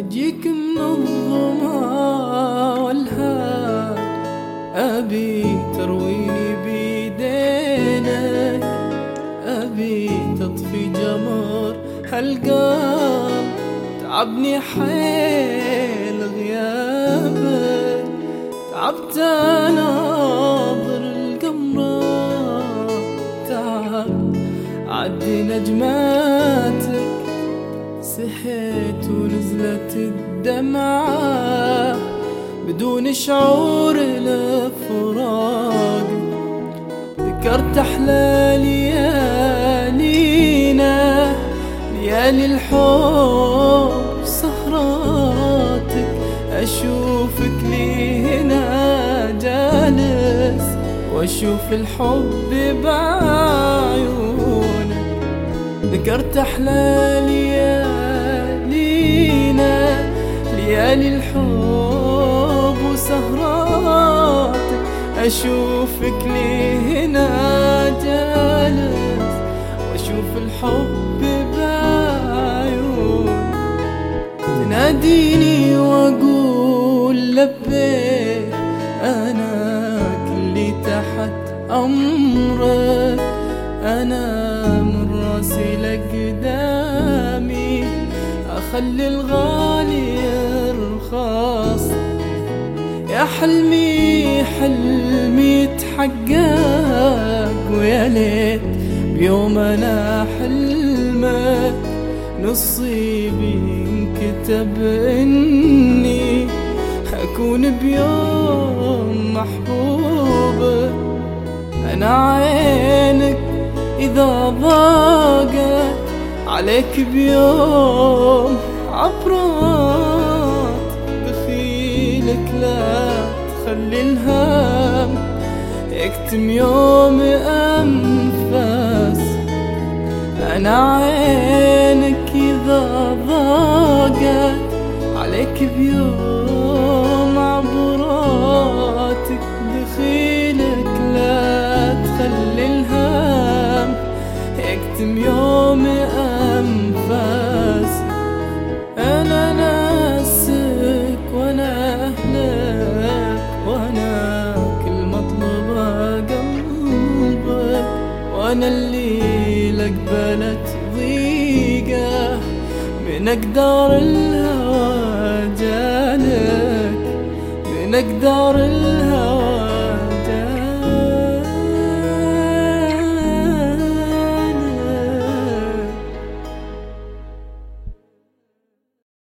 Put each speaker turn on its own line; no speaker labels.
أجيك من الظما والهاد أبي ترويني بيدينك أبي تطفي جمر هالقلب تعبني حيل غيابك تعبت أناظر القمرة تعب عدي نجمك سحيت ونزلت الدمعة بدون شعور لفراق ذكرت أحلى ليالينا ليالي الحب سهراتك أشوفك لي هنا جالس وأشوف الحب بعيونك. ذكرت أحلى ليالينا ليالي الحب وسهراتك أشوفك لي هنا جالس وأشوف الحب بعيون. تناديني وأقول لبيك أنا كلي تحت أمرك أنا أخلي الغالي يرخص يا حلمي حلمي تحقق ويا ليت بيوم أنا حلمك. نصيبي انكتب إني اكون بيوم محبوبك أنا عينك إذا ضاقت عليك بيوم عبرات دخيلك لا تخلي الهم يكتم يوم أنفاس أنا عينك إذا ضاقت عليك بيوم عبراتك دخيلك لا تخلي الهم يكتم يوم أنفاس وأنا اللي لقبلت ضيقة من أقدار الهوى جالك من أقدار الهوى